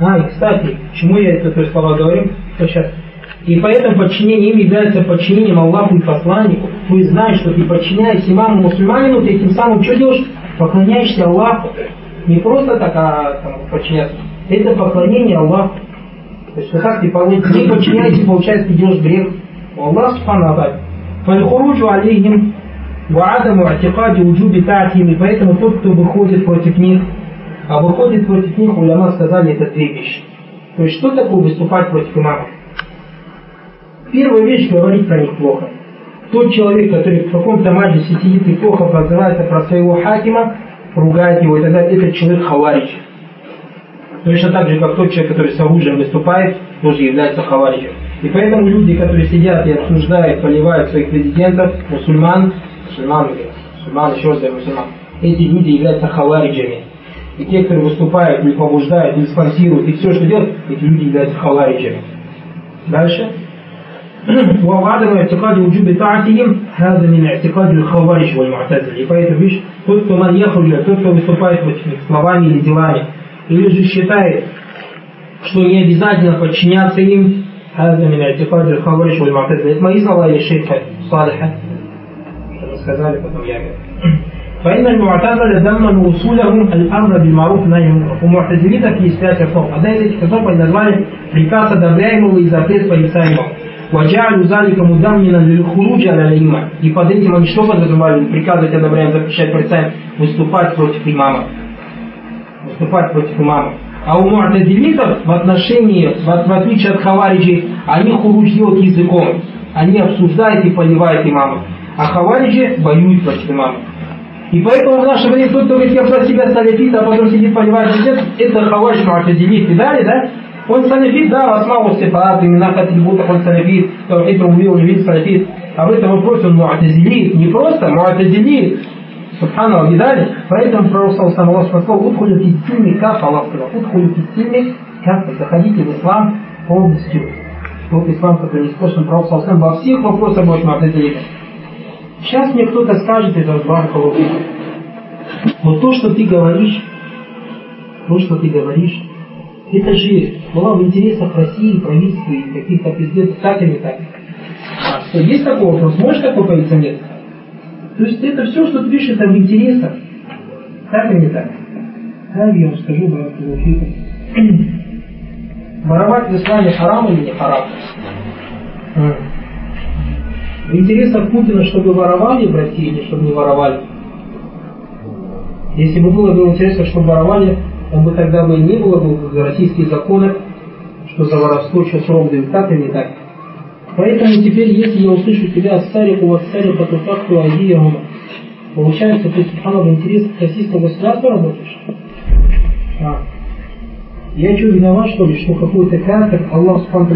А, и кстати, чему я это то слова говорю? Сейчас. И поэтому подчинение им является подчинением Аллаху и посланнику. Ты знаешь, что ты подчиняешься имаму мусульманину, ты этим самым что делаешь? Поклоняешься Аллаху. Не просто так, а там, подчиняться. Это поклонение Аллаху. То есть, как ты не подчиняешься, получается, ты делаешь грех. Аллах Субхану Фальхуруджу алейхим ваадаму атикади уджуби таатим. И поэтому тот, кто выходит против них, а выходит против них, уляма сказали, это две вещи. То есть, что такое выступать против имамов? Первая вещь говорить про них плохо. Тот человек, который в каком-то маджисе сидит и плохо отзывается про своего хакима, ругает его и далее, этот человек хаварич. Точно так же, как тот человек, который с оружием выступает, тоже является хаваричем. И поэтому люди, которые сидят и обсуждают, поливают своих президентов, мусульман, мусульман, мусульман, еще раз мусульман, эти люди являются хавариджами. И те, которые выступают или побуждают, или спонсируют, и все, что делают, эти люди являются хавариджами. Дальше. وعدم اعتقاد وجوب طاعتهم هذا من اعتقاد الخوارج والمعتزلة. И поэтому, видишь, тот, кто маньяхуджа, тот, кто выступает против них словами или делами, или же считает, что не обязательно подчиняться им, هذا من اعتقاد الخوارج والمعتزلة. Это мои слова или шейха Салиха. Что сказали, потом я говорю. فإن المعتزلة ضمن وصولهم الأمر بالمعروف والنهي عن المنكر. У му'тазилитов есть пять основ. Одна из этих основ они назвали приказ одобряемого и запрет порицаемого. وجعلوا ذلك مدمنا للخروج على الإمام. И под этим они что подразумевали? Приказывать, одобряем, запрещать, порицаем, выступать против имама. Выступать против имама. А у муатазилитов в отношении, в, в отличие от хавариджи, они хуруж делают языком. Они обсуждают и поливают имама. А хавариджи воюют против имама. И поэтому в наше время тот, кто говорит, я про себя саляфит, а потом сидит поливает это хаваридж муатазилит. Видали, да? Он салифит, да, основу сифат, имена атрибутов он салифит, таухид рубил, улевит салифит. А в этом вопросе он муатазилит. Не просто муатазилит. Субхану видали? Поэтому пророк сам Аллах сказал, удхулю фитсильми каф, Аллах сказал, удхулю фитсильми каф, заходите в ислам полностью. Тот ислам, который использован пророк сам во всех вопросах будет муатазилит. Сейчас мне кто-то скажет, это Бархалу, вот то, что ты говоришь, то, что ты говоришь, это же была в интересах России, правительства и каких-то президентов, так или так. А что, есть такой вопрос? Можешь такой появиться? Нет. То есть это все, что ты пишешь, это в интересах. Так или не так? Да, я вам скажу, Баракулуфику. Воровать в исламе харам или не харам? В интересах Путина, чтобы воровали в России или чтобы не воровали? Если бы было бы интересно, чтобы воровали, он бы тогда бы не было бы российские законы, что за воровство что срок дают, так или не так. Поэтому теперь, если я услышу тебя ассарику, вассарику, то факту агиягума, получается, ты, субхана, в интересах российского государства работаешь? А. Я что, виноват, что ли, что какой-то кафир, Аллах, субхану,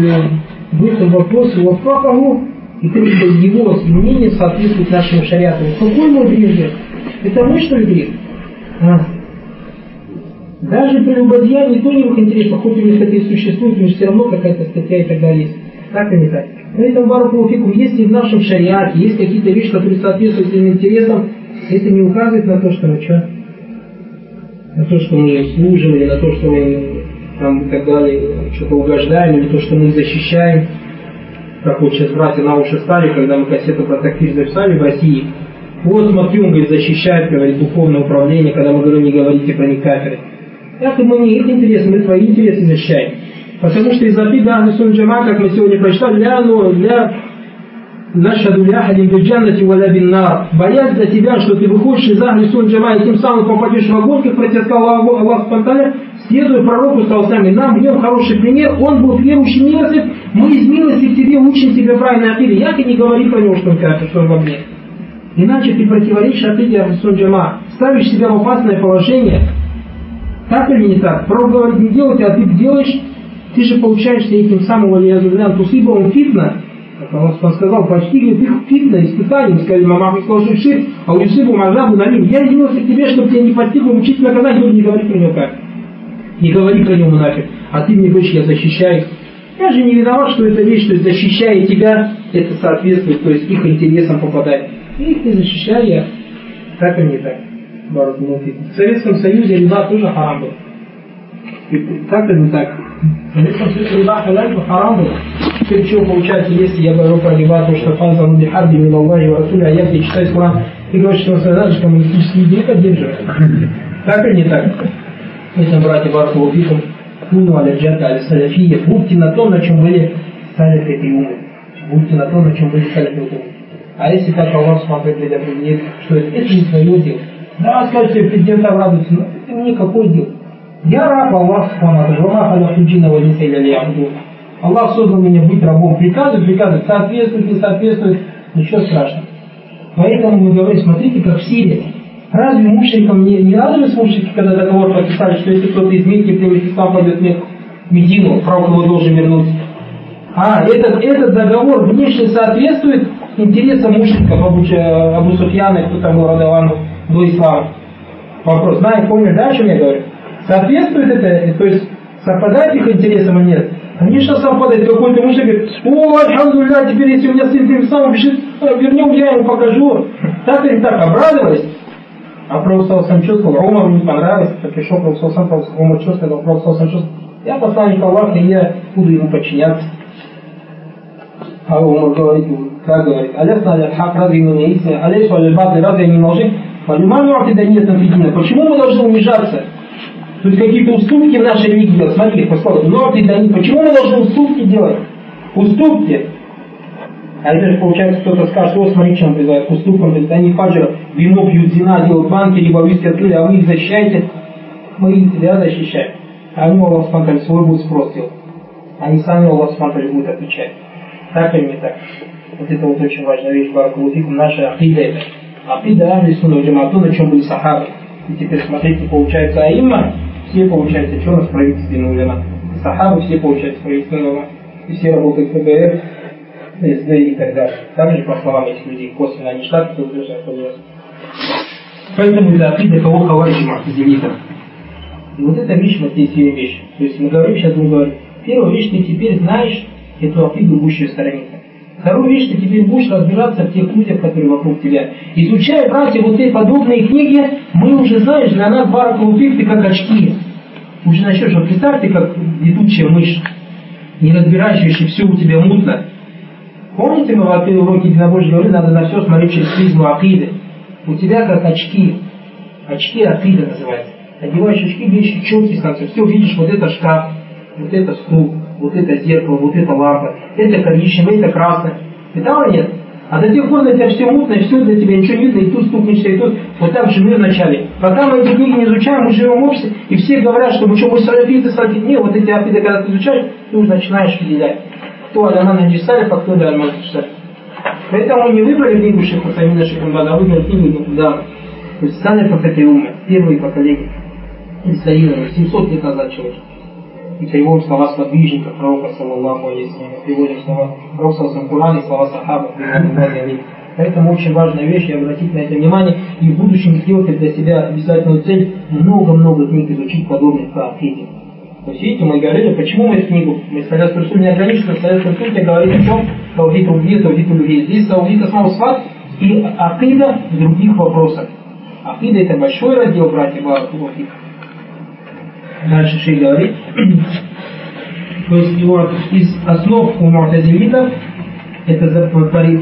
в этом вопросе, вафакаху, и ты его мнение соответствует нашему шариату. Какой мой грех? Это мы, что ли, грех? А. Даже прелюбодеяние то не в их интересах, хоть у них это и существует, но все равно какая-то статья и так далее есть. Так и не так. Поэтому, Баракулуфику, если в нашем шариате есть какие-то вещи, которые соответствуют этим интересам, это не указывает на то, что мы что? На то, что мы служим, или на то, что мы там и так далее, что-то угождаем, или то, что мы защищаем. Как вот сейчас братья на уши стали, когда мы кассету про такфир записали в России. Вот он говорит, защищает, говорит, духовное управление, когда мы говорим, не говорите про них кафиры. Это мы не их интересы, мы твои интересы защищаем. Потому что из Абида Ахлисун Джама, как мы сегодня прочитали, ля ну, ля нашаду ля хадим биджаннати валя биннар. Боясь за тебя, что ты выходишь из Ахлисун Джама и тем самым попадешь в огонь, как протестовал Аллах, Аллах Спанталя, следуя пророку Салсами. Нам в нем хороший пример, он был верующий мерзик, мы из милости к тебе учим тебя правильно акиде. Я ты не говори про него, что он кafir, что он в огне. Иначе ты противоречишь акиде Ахлисун Джама, ставишь себя в опасное положение, так или не так? Пророк говорит, не делайте, а ты делаешь, ты же получаешься этим самым валиязулян тусиба он фитна. Как Аллах сказал, постигнет их фитна, испытание. Сказали, мама сказал, шир, а у Юсибу мазабу налим. Я явился к тебе, чтобы тебя не постигло, наказать, говорит, не говори про него как. Не говори про него нафиг. А ты мне говоришь, я защищаю. Я же не виноват, что эта вещь, то есть защищая тебя, это соответствует, то есть их интересам попадает. И их не защищаю я. Так или не так. В Советском Союзе риба тоже харам был. Так или не так? Конечно, все риба халяль, харам было. Теперь что получается, если я говорю про риба, то что фаза ну бихарби мин Аллахи ва Расуля, а я тебе читаю Коран, ты говоришь, что что коммунистические идеи поддерживают. Так или не так? Поэтому, братья, Баракулуфикум, куну аляджата аля саляфия, будьте на том, на чем были саляфы и умы. Будьте на том, на чем были саляфы и. А если так Аллах смотрит, предопределит, что это, это не твое дело. Да, скажете, президент обрадуется, но это никакой дело. Я раб Аллах Аллах создал меня быть рабом. Приказы, приказы, соответствует, не соответствует, ничего страшного. Поэтому мы говорим, смотрите, как в Сирии. Разве мушрикам не, не радовались мушрики, когда договор подписали, что если кто-то из примет ислам, пойдет в Медину, пророк его должен вернуть? А, этот, этот договор внешне соответствует интересам мушриков Абу, Абу Суфьяна, кто там был Радавану до ислама. Вопрос, знаешь, помнишь, да, о чем я говорю? Соответствует это, то есть совпадает их интересам или нет? Конечно, совпадает. Какой-то мужик говорит, о, альхамдулилля, теперь если у меня сын тем самым бежит, вернем, я ему покажу. Так или так, обрадовались? А Пророк сам чувствовал, Умар не понравилось, так пришел Пророк сам, Умар сказал, Пророк сам чувствовал, я посланник Аллаха, и я буду ему подчиняться. А Умар говорит, как говорит, алясна аля хак, разве ему не истина, алясу аля баты, разве не лжи? Понимаю, да нет Почему мы должны унижаться? Есть какие-то уступки в нашей религии делать. Смотри. Норты да не. Почему мы должны уступки делать? Уступки. А это получается кто-то скажет, о, смотри, чем призывают к. То есть они фаджи вино пьют, зина делают банки, либо виски открыли, а вы их защищаете. Мы их себя защищаем. А они, Аллах Субтитры, свой будет спрос. Они сами, Аллах Субтитры, будут отвечать. Так или не так? Вот это вот очень важная вещь, Баракулуфикум, наша ахида это. Ахида Ахли Сунна Джамату, на чем были сахабы. И теперь смотрите, получается аимма, все, получается, что у нас правительственные улема? Сахабы все, получается, правительственные улема. И все работают в ФБР, СД и так далее. Также, по словам этих людей, косвенно они штаты кто утверждают Поэтому это акида кого хаварджи махтазилитов. И вот эта вещь, вот здесь две вещи. То есть мы говорим, сейчас мы говорим, первая вещь, ты теперь знаешь эту акиду будущего сторонника. Вторую вещь, ты теперь будешь разбираться в тех людях, которые вокруг тебя. Изучая, братья, вот эти подобные книги, мы уже, знаешь, для нас баракулуфик ты как очки. Уже начнешь, вот представьте, как летучая мышь, не разбирающаяся, все у тебя мутно. Помните, мы в уроке единобожия говорили, надо на все смотреть через призму акиды. У тебя как очки. Очки акида называется. Одеваешь очки, видишь четкий становится. Все видишь, вот это шкаф, вот это стул, вот это зеркало, вот это лампа, это коричневое, это красное. Видал или нет? А до тех пор для тебя все мутно, и все для тебя ничего не видно, и тут стукнешься, и тут. Вот так же мы вначале. Пока мы эти книги не изучаем, мы живем в обществе, и все говорят, что мы что, мы салафиты, салафиты. Нет, вот эти афиды, когда ты изучаешь, ты уже начинаешь выделять. Кто Аляна Наджисалев, а кто Аляна Наджисалев. Поэтому не выбрали книгу Шейха Самина Шейхамбада, а выбрали книгу да. То есть Салифов это умы, первые поколения. Инсталлировали 700 лет назад человек и переводим слова сподвижника пророка, саллаллаху алейхи переводим слова пророка, в Коране, слова сахаба, Поэтому очень важная вещь, и обратить на это внимание, и в будущем сделать для себя обязательную цель много-много книг изучить подобных по Акиде. То есть, видите, мы говорили, почему мы книгу, мы сказали, что не ограничено, Советская Конституция говорит о чем? Таудит Убье, Таудит Убье. Здесь Таудит Асмау Сват и Акида в других вопросах. Акида это большой раздел, братья Баракулуфик. Дальше Шей говорит. То есть его из основ у муатазилитов это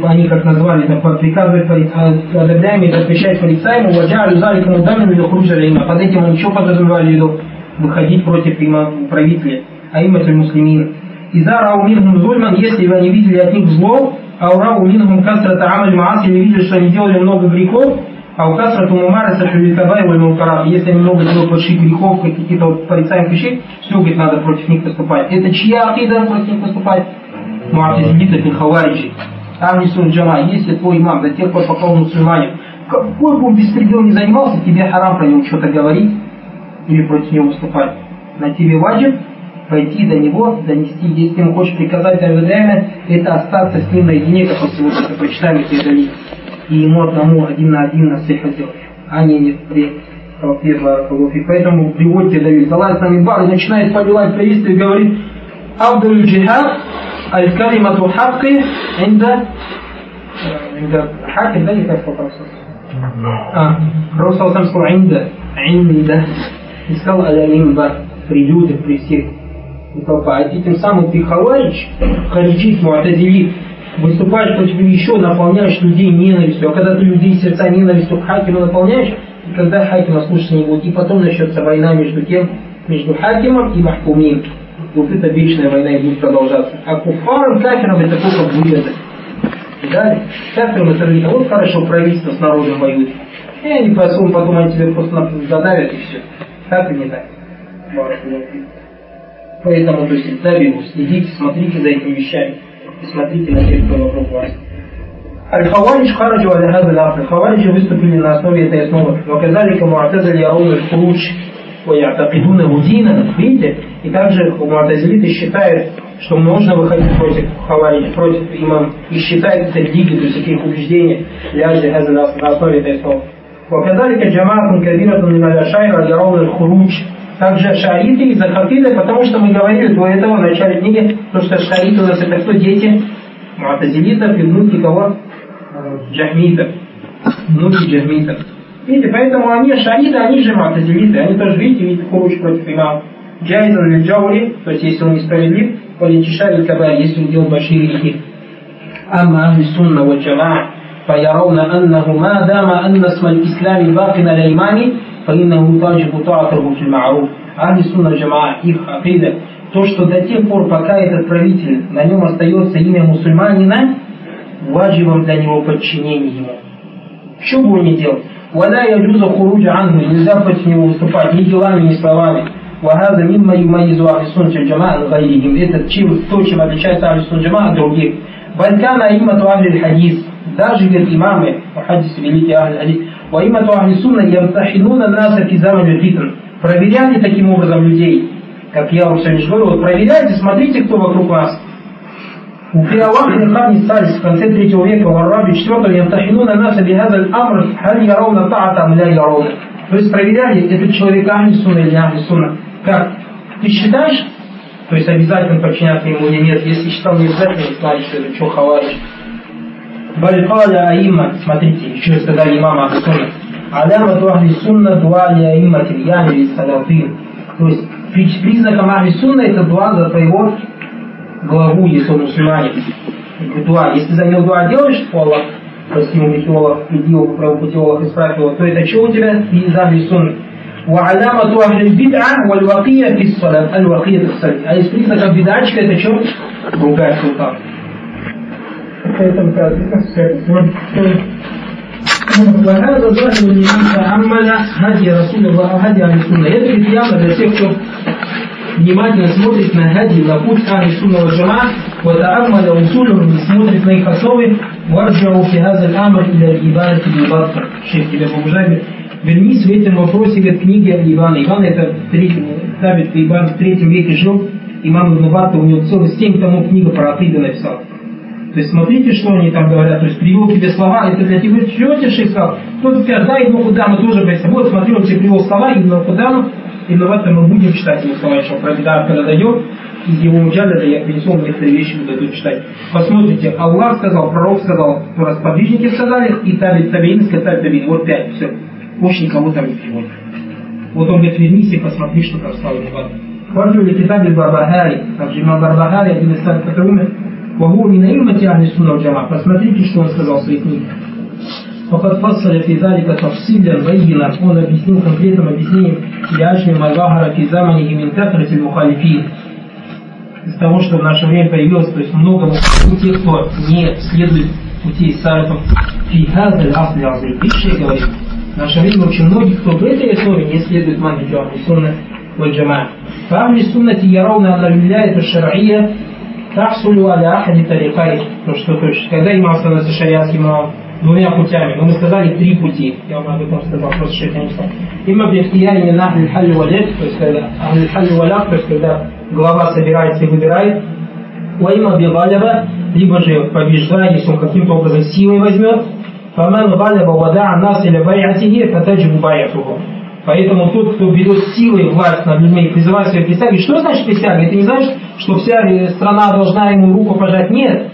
они как назвали, это приказывает одобряемый, запрещает полицаему, ваджа заликому дамину или хружа има. Под этим он еще подразумевали в виду выходить против правителя, а има муслимин. Иза рау минхум зульман, если вы они видели от них зло, а урау минхум касрата амаль маас, или видели, что они делали много грехов, а у Касра Тумумара Сахюликаба и Вальмукараб, если они много делают больших грехов, каких-то вот порицаемых вещей, все, говорит, надо против них поступать. Это чья акида против них поступать? Муатизилита Финхавариджи. Там не сун джама, если твой имам до тех пор, пока он мусульманин, какой бы он беспредел не занимался, тебе харам про него что-то говорить или против него выступать. На тебе ваджиб пойти до него, донести. Если ему хочешь приказать время, это остаться с ним наедине, как мы сегодня это прочитаем, и передали и ему одному один на один на сыха делать, а не не при. Поэтому приводите Давид Салай сами бар начинает повелать приветствие и говорит Абдуль джихад аль-калимату хакки инда инда хакки, да, не как по-французски? А, Пророк сам сказал инда, инда, и сказал аля мимбар. при людях, при всех. И толпа. А тем самым ты халарич, хариджит, муатазилит, выступаешь против еще, наполняешь людей ненавистью. А когда ты людей сердца ненавистью к хакиму наполняешь, и когда хакима слушаться не будет, и потом начнется война между кем? Между хакимом и махкумим. Вот эта вечная война и будет продолжаться. А куфарам, кафирам это только вырезать. Далее, кафирам это не вот хорошо правительство с народом воюет. И они потом, потом они тебе просто задавят и все. Так и не так. Поэтому, то есть, табигу, следите, смотрите за этими вещами. И смотрите на тех, кто вокруг вас. Аль-Хаваридж хараджу аля хаза ляфы. Хавариджи выступили на основе этой основы. Ваказалика муатазали ярун аль-хуруч ويعتقدونه دينا, видите? И также муатазилиты считают, что можно выходить против хавари, против имам, и считают это религией, то есть какие убеждения, ляжды на основе этой основы. وكذلك جماعة كبيرة من الأشاعرة يرون الخروج также шариты и захатиды, потому что мы говорили до этого в начале книги, то что шариты у нас это кто? Дети Муатазилитов и внуки кого? Джахмитов. Внуки Джахмитов. Видите, поэтому они шариты, они же Муатазилиты, они тоже, видите, видите, хуруч против имама. Джайзан или джаури, то есть если он несправедлив, политишар или кабар, если он делает большие грехи. Амма ахли сунна ва джамаа فيرون أنه ما دام أن اسم الإسلام باق على الإيمان فإنه تجب طاعته في المعروف Ахли Сунна Джамаа, их акида, то, что до тех пор, пока этот правитель, на нем остается имя мусульманина, ваджибом для него подчинение ему. Что бы он ни делал? Валя яджуза хуруджа ангу, нельзя против него выступать ни делами, ни словами. وهذا مما يميز أهل السنة والجماعة عن غيرهم. Это то, чем отличается Ахли Сунна Джамаа от других. بل كان أئمة أهل الحديث даже говорит имамы, хадис великий Ахли Хадис, во имя Ахли Сунна ямтахинуна наса фи замани фитн. Проверяйте таким образом людей. Как я уже сегодня говорю, вот проверяйте, смотрите, кто вокруг вас. У Фиаллах Нихани Салис в конце третьего века, Арабе четвертого, ямтахинуна наса бихазаль амр, халь яровна таата ам ля яровна. То есть проверяли, этот человек Ахли Сунна или Ахли Сунна. Как? Ты считаешь, то есть обязательно подчиняться ему или нет. Если считал не обязательно, значит, это что хавариш. Балькаля Аима, смотрите, еще сказали имама Ахсуна. Алямату Ахли Сунна дуали Аима Тильяни или Салафин. То есть признаком Ахли Сунна это дуа за твоего главу, если он мусульманин. Дуа. Если за него дуа делаешь, то Аллах, прости ему грехи, Аллах, приди его, правопути Аллах, исправь его, то это что у тебя? Из Ахли Сунна. وعلامة أهل البدعة والوقية في الصلاة الوقية في الصلاة а из признаков бедачка это что? Другая султан поэтому وهذا ظاهر لمن تأمل هدي رسول الله وهدي أهل السنة. Это ведь явно для тех, кто внимательно смотрит на хади, на путь Ахли Сунна ва Джама, وتأمل أصولهم и смотрит на их основы, وارجعوا في هذا الأمر إلى الإبانة بالباطل. Шейх тебя побуждает, вернись в этом вопросе к книге Ибана. Ибан это третий, Табит Ибан в третьем веке жил, имам Ибн у него целых семь томов книга про Акида написал. То есть смотрите, что они там говорят. То есть привел тебе слова, это для тебя тебе шейх сказал? Кто-то скажет, да, Ибн Худама тоже боится. Вот смотри, он тебе привел слова Ибн Худама, и в мы будем читать его слова, еще Бедар, когда дойдет, из его муджаляда я принесу вам некоторые вещи, буду тут читать. Посмотрите, Аллах сказал, пророк сказал, расподвижники сказали, и Таби Табиин сказали Табиин. Вот пять, все. Больше никого там не приводит. Вот он говорит, вернись и посмотри, что там стало. Хварджу ли китабель Барбахари, также имам Барбахари, один из самых, умер, وهو من أئمة أهل السنة والجماعة посмотрите, что он сказал в своей книге فقد فصل في ذلك تفصيلا بينا он объяснил конкретным объяснением لأجل ما ظهر في زمنه من كثرة المخالفين из того, что в наше время появилось, то есть много у тех, кто не следует пути салифов. Фихазаль асли азим. Видишь, говорит, в наше время очень многих, кто в этой основе не следует манхиджу ахли сунна валь джамаа. فأهل السنة يرون أن الولاية الشرعية тахсулю аля ахади тарикай. То, что, то есть, когда имам становится шариатским имамом, двумя путями. Но мы сказали три пути. Я вам об этом сказал, просто шейх не сказал. Има бихтияни на ахли халли валек, то есть когда ахли халли валяк, то есть когда глава собирается и выбирает. Уайма бигалева, либо же побеждает, если он каким-то образом силой возьмет. Фаман галева вада нас или байатихи, фатаджибу байатуху. Поэтому тот, кто берет силой власть над людьми призывает свои присяги, что значит присяга? Это не значит, что вся страна должна ему руку пожать. Нет.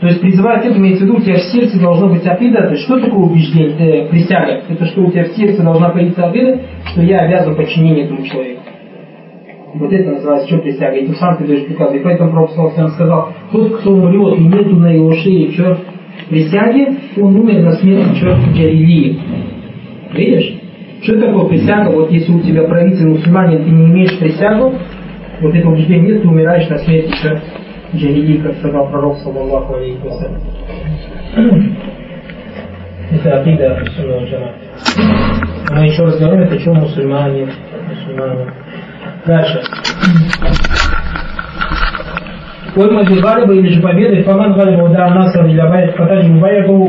То есть призывать это имеется в виду, у тебя в сердце должно быть обида. То есть что такое убеждение, э, присяга? Это что у тебя в сердце должна появиться обида, что я обязан подчинение этому человеку. Вот это называется что присяга. Ты сам ты даешь приказ. И поэтому Пророк сказал, тот, кто умрет и нету на его шее что присяги, он умер на смерть что джарилии. Видишь? Что такое присяга? Вот если у тебя правитель мусульманин, ты не имеешь присягу, вот этого убеждения нет, ты умираешь на смерти что джарилии, как сказал пророк, саллаллаху алейхи вассалям. Это акида сунного джама. Мы еще раз говорим, это что мусульмане, мусульмане. Дальше. Кольма Галиба или же победы, Фаман Галиба удар Насра для байт Фатаджи Мубайяку,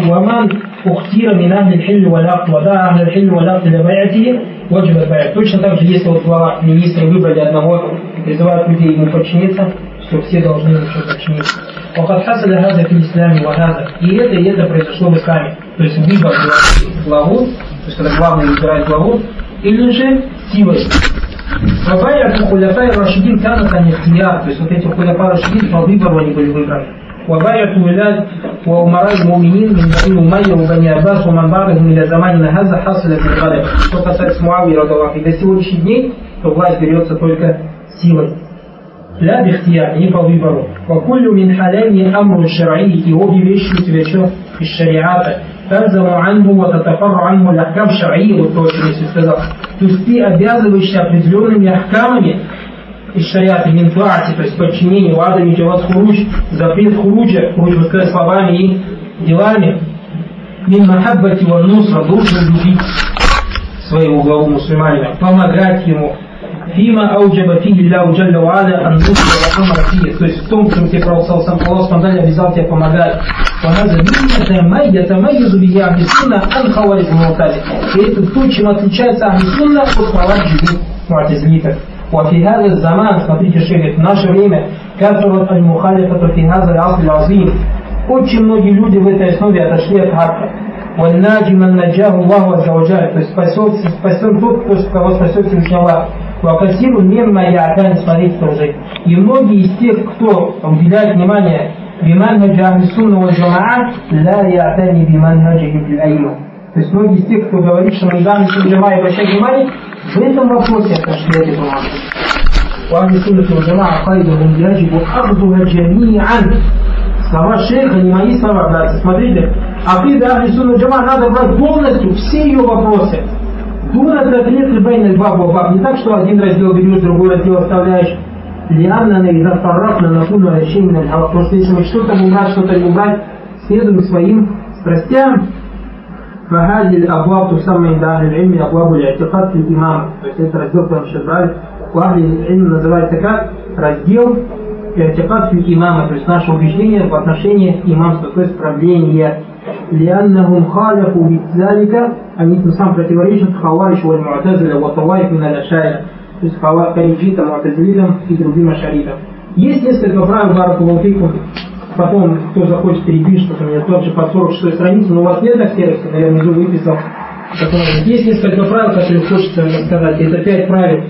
Ваман Ухтира мин ахли хилли валак, вада ахли хилли валак для байати, ваджиба байт. Точно так же, если вот глава министры выбрали одного и призывают людей ему подчиниться, что все должны ему подчиниться. وقد حصل هذا في الإسلام وهذا. И это, и это произошло в исламе. То есть выбор главу, то есть когда главный выбирает главу, или же силой. Вабайя хуляфай Рашидин канат ан ихтияр. То есть вот эти хуляфай Рашидин по выбору они были выбраны. وبايعة ولاد وأمراء المؤمنين من بني أمية وبني عباس ومن بعدهم إلى زماننا هذا حصل بالغلب. Что касается Муавии, и до сегодняшних дней, то власть берется только силой. لا باختيار, не по выбору. وكل من حلال أمر شرعي и обе вещи у тебя что из шариата. تلزم عنه وتتفرع عنه الأحكام الشرعية вот то, о чем я сказал. То есть ты обязываешься определенными ахкамами из шариата мин то есть подчинение вадами джават хуруч, запрет хуруджа, хуруч высказать словами и делами, мин махаббати ва нусра должен любить своего главу мусульманина, помогать ему, фима ауджаба фиги ля уджалля ва аля андусра ва то есть в том, чем тебе Пророк сам Аллах Спандаль обязал тебя помогать, وهذا مما يتميز به أهل السنة عن خوارج المعتزلة. И это то, чем отличается Ахли Сунна от Хаваджи Муатизлитов. وفي هذا الزمان смотрите шейх в наше время كثرت المخالفة في هذا العصر العظيم очень многие люди в этой основе отошли от хака والناجي من نجاه الله عز وجل то есть спасет, спасен тот, кто кого спасет Всевышний Аллах وكثير مما يعتني смотрите тоже и многие из тех кто уделяет внимание بمنهج أهل السنة والجماعة لا يعتني بمنهجهم الأئمة То есть многие из тех, кто говорит, что мы данные джама и обращать внимание, в этом вопросе отошли от этого وأهل السنة والجماعة قيدهم يجب أخذها جميعا Слова шейха не мои слова, братцы. Смотрите, акида Ахли Сунна Джама надо брать полностью все ее вопросы. Дуна таклит бейн баб баб. Не так, что один раздел берешь, другой раздел оставляешь. لأننا إذا فرقنا نكون على شيء من الهوى. Потому что если мы что-то убрать, что-то не убрать, следуем своим страстям. فهذه الأبواب تسمى عند أهل العلم أبواب الاعتقاد في الإمامة. То есть это раздел, который сейчас брали. У أهل العلم называется как? Раздел اعتقاد في الإمامة. То есть наше убеждение в отношении имамства, то есть правления. لأنهم خالفوا بذلك они тем самым противоречат خوارج والمعتزلة وطوائف من الأشاعرة то есть харифитам, муатазилитам и другим ашаритам. Есть несколько правил Баракулуфикум, потом, кто захочет перепишет, у меня тот же по 46 странице, но у вас нет так сервиса, я внизу выписал. Есть несколько правил, которые хочется рассказать. Это пять правил,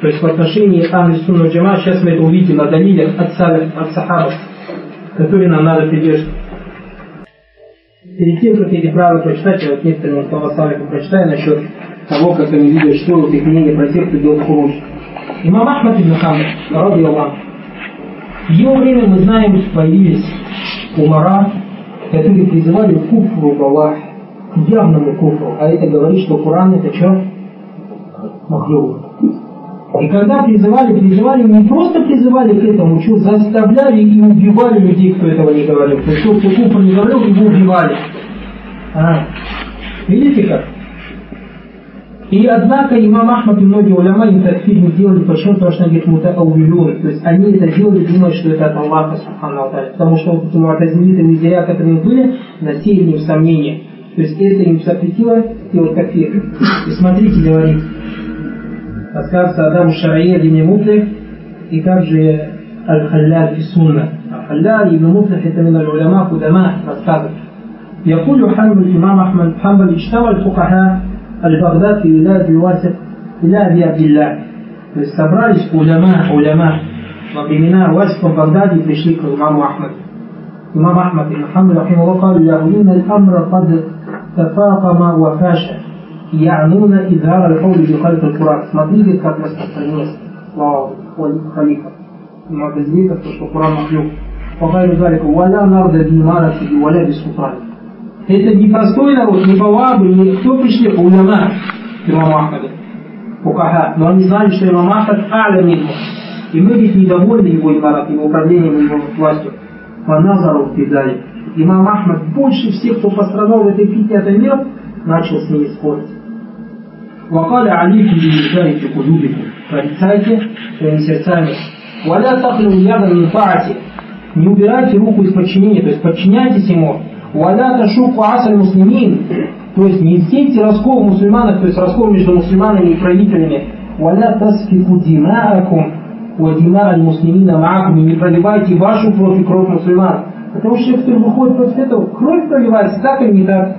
то есть в отношении Ахли Сунна Джама, сейчас мы это увидим на далилях от, от сахабов, которые нам надо придерживать. Перед тем, как эти правила прочитать, я вот некоторые слова Салифа прочитаю насчет того, как они видят, что вот их мнение про тех, кто делает хуруж. Имам Ахмад ибн Хамд, в его время, мы знаем, появились умара, которые призывали куфру в Аллах, к явному куфру. А это говорит, что Коран это что? Махлюк. И когда призывали, призывали, не просто призывали к этому, что заставляли и убивали людей, кто этого не говорил. Есть, кто куфр не говорил, его убивали. А. Видите как? И однако имам Ахмад и многие уляма им такфир не делали, почему? Потому что они говорят мутаауилюн, то есть они это делали, думая, что это от Аллаха, субхану потому что вот эти муатазилиты, мизеря, которые были, насеяли им сомнения. То есть это им запретило делать такфир. И смотрите, говорит, рассказывается Адаму Шарае, Ибн Мутлих, и также Аль-Халляр и Сунна. Аль-Халляр и Ибн Мутлих это من العلماء قدماء рассказывают. يقول حنبل الإمام أحمد حنبل اجتمع الفقهاء البغداد في ولاية الواسط إلى أبي عبد الله То есть собрались уляма, уляма во времена Васифа в Багдаде пришли к имаму Ахмад. Имам Ахмад и Мухаммад رحمه قال له إن الأمر قد تفاقم وفاش يعنون إظهار القول بخلف القرآن. Смотрите, как распространилось. Слава халифа. Муатазилитов, то, что Куран махлюк. Фахайру залика, валя нарда бимарати и валя бисултани. Это не простой народ, не Бавабы, не кто пришли, а уляма имама Ахмада, Фукаха. Но они знали, что имам Ахмад аля минху. И многих недовольны его имарат, его управлением, его властью. Фаназару педали. Имам Ахмад больше всех, кто пострадал в этой фитне от мира, начал с ней спорить. وقال عليكم بالله في قلوبكم порицайте своими сердцами ولا تخلوا яда من طاعته не убирайте руку из подчинения то есть подчиняйтесь ему «Валя шуку асаль муслимин», то есть не сети раскол мусульманов, то есть раскол между мусульманами и правителями, «Валя тасфику димаакум, вадима аль муслимина маакум», не проливайте вашу кровь и кровь мусульман. Потому что кто выходит против этого, кровь проливается так или не так.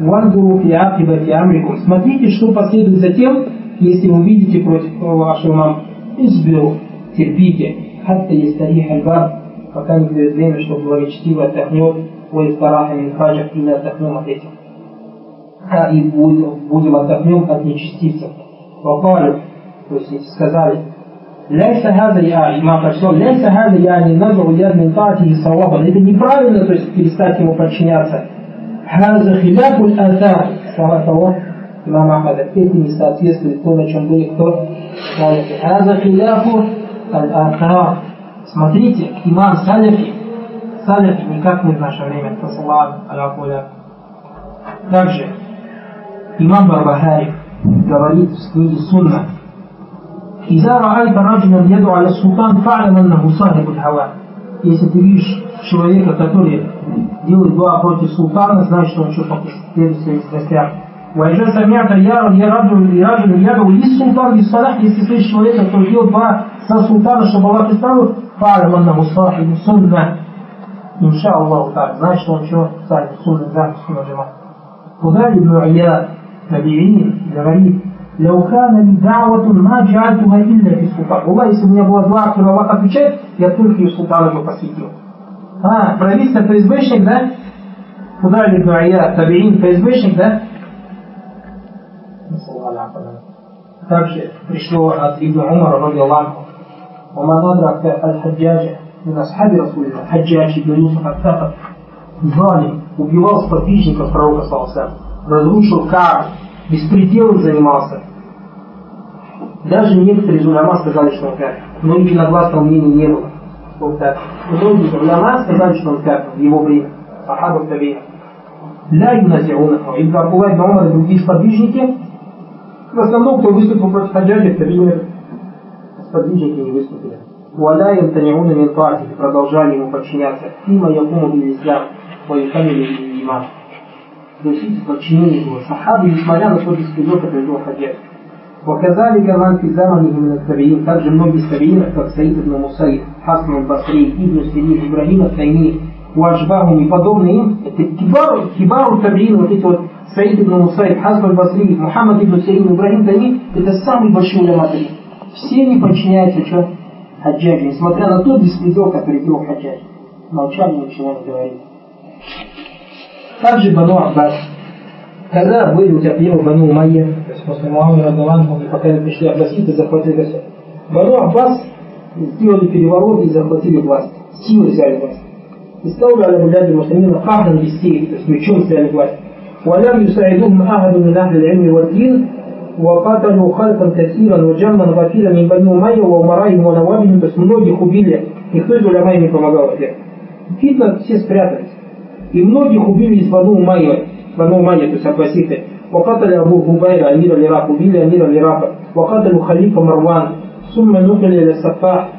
«Вандуру фиакибати амрикум». Смотрите, что последует за тем, если вы видите против вашего мам. избил. терпите. Хатта есть тарих аль-бар, пока не дает время, чтобы благочестиво отдохнет Ой, стараха мин хаджах, и мы отдохнем от этих. А и будем отдохнем от нечестивцев. Вакалю, то есть сказали, Ляйса хаза я, имам прочитал, ляйса хаза я не назру яд мин таати и Это неправильно, то есть перестать ему подчиняться. هذا خلاف الآثار слова того имама Ахмада. Это не соответствует тому, на чем были кто? Салифи. هذا خلاف الآثار. Смотрите, имам Салифи, Салифи никак не в наше время, Также имам Барбахари говорит в книге Сунна, إذا رأيت رجلا يدعو على السلطان فاعلم أنه صاحب الهوى. Если ты видишь человека, который делает дуа против султана, значит, что он что-то следует своим страстям. Вайжа самята я я раджу я раджу я говорю, есть султан, есть салах, если слышишь человека, который делает дуа со султана, чтобы Аллах представил, фа'алам аннаху сахибу сунна. Инша Аллаху так, значит, он что, сахибу сунна, да, сунна джама. Куда ибн Ия Табиин говорит, لو كان لي دعوة ما جعلتها إلا في السلطان. Аллах, если у меня была дуа, которую Аллах отвечает, я только ее султану бы посвятил. А, правительство ФСБшник, да? Куда ли Дуая, Табиин, ФСБшник, да? Также пришло от Ибн Умара, ради Аллаху. ومن أدرك الحجاج من أصحاب رسول الله حجاج ибн Юсуф Аттафа Залим убивал сподвижников пророка Саласа, разрушил Кааб, беспределом занимался. Даже некоторые из уляма сказали, что он кафир, но единогласного мнения не было вот так. Многие уляма сказали, что он кафир в его время, сахаба табиина. Ля юназиунаху. Ибн Абдулла ибн Умар и другие сподвижники, в основном, кто выступил против хаджаджи, табиина, сподвижники не выступили. Валя янтаниуна мин продолжали ему подчиняться. Фима якуму бил ислам, ваюкамили иман. То есть подчинение его. Сахабы, несмотря на тот беспредел, который был хаджаджи. وكذلك من في زمنه من التابعين также многие из как Саид ибн Мусаид, Хасан аль-Басри, Ибн Сирин, Ибрагим ат-Тайми, Уажбаху и подобные им, это кибару, кибару табиин, вот эти вот Саид ибн Мусаид, Хасан аль-Басри, Мухаммад ибн Сирин, Ибрагим Тайми, это самые большие уляма Все они подчиняются что? Хаджаджи, несмотря на тот беспредел, который делал Хаджаджи. Молчали, ничего не говорили. Также Бану Аббас, когда были у тебя первые Бану Умайя, то есть после Муаммара Радаланху, и пока они пришли аббаситы, захватили все. Бану Аббас сделали переворот и захватили власть. Силой взяли власть. И стали على بلاد المسلمين قهرا بالسيف, то есть мечом взяли власть. ولم يساعدهم أحد من أهل العلم والدين وقتلوا خلقا كثيرا وجما غفيرا من بني أمية وأمرائهم ونوابهم то есть многих убили, никто из уляма не помогал ответ. Фитна все спрятались. И многих убили из Бану Умайя, Бану Умайя, то есть аббаситы. وقتل أبو هبيرة أمير العراق وبيل أمير العراق وقتلوا خليفة مروان ثم نقل إلى السفاح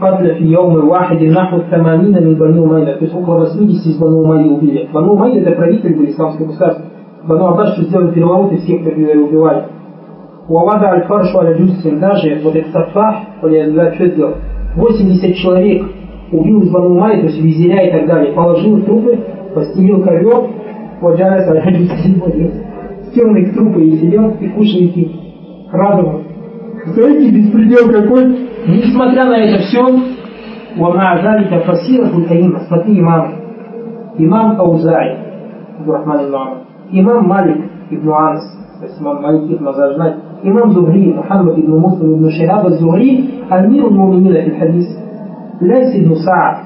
قتل في يوم واحد نحو الثمانين من بني أمية то есть около 80 из Бану Умайи убили Бану Умайя это правитель был исламского государства Бану Аббас что сделали переворот и всех убивали Уавада Аль-Фаршу Аль-Джусин даже вот этот Сафах, что сделал 80 человек убил из Бану Умайи, то есть визиря и так далее положил трупы, постелил ковер وجالس الحديث темный к трупу и сидел и кушал и радовал. Знаете, беспредел какой? Несмотря на это все, ومع ذلك فسيرة الأئمة смотри имам имам Аузай Абдурахман ибн Имам Малик ибн Анс то есть имам Малик их надо знать إمام زهري محمد بن مسلم بن شهاب الزهري أمير المؤمنين في الحديث ليس ابن سعد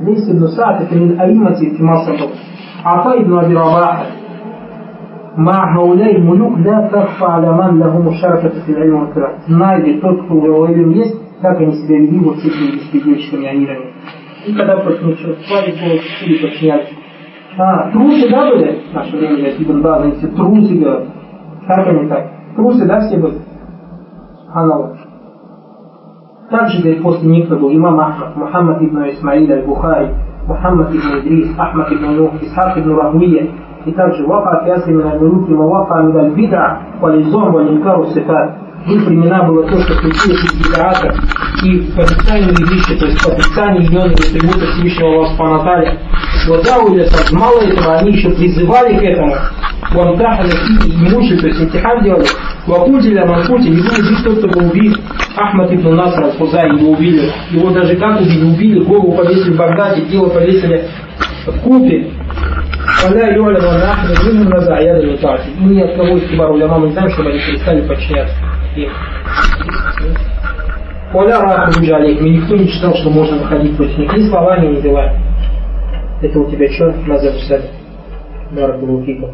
ليس ابن سعد من أئمة في مصر عطاء بن أبي رباح مع هؤلاء الملوك لا تخفى على من له مشاركة في العلم والقراءة. Знайте, тот, кто у него есть, как они себя вели вот с этими беспредельщиками Амирами. И когда существовали было четыре подчиняться. А, трусы, да, были? В наше время, я Ибн Баз, они все трусы делают. Как они так? Трусы, да, все были? Аналог. Также, говорит, после них был имам Ахмад, Мухаммад ибн Исмаиль аль-Бухари, Мухаммад ибн Идрис, Ахмад ибн Нух, Исхак ибн Рахуия, и также вафа фиаси мин аль-Мулуки, Мавафа мин аль-Бида, Вализом, Валинкару Сифат. В их времена было то, что случилось из бедата и в порицании вещи, то есть в отрицании именных атрибутов Всевышнего Аллаха Субхану Вот да, Уляса, мало этого, они еще призывали к этому. Мучили, то есть имтихан делали. Вакудиля Манкути, не будет здесь тот, кто был убит. Ахмад ибн Наср аль-Хузай, его убили. Его даже как убили? Убили, голову повесили в Багдаде, тело повесили в Купе. Фаля юля ванахна, минум наза, я даже так. И ни от кого из кибар уляма мы знаем, чтобы они перестали подчиняться им. Алейхим, и никто не считал, что можно выходить против них ни словами, ни делами. Это у тебя что? Барак Булукиков.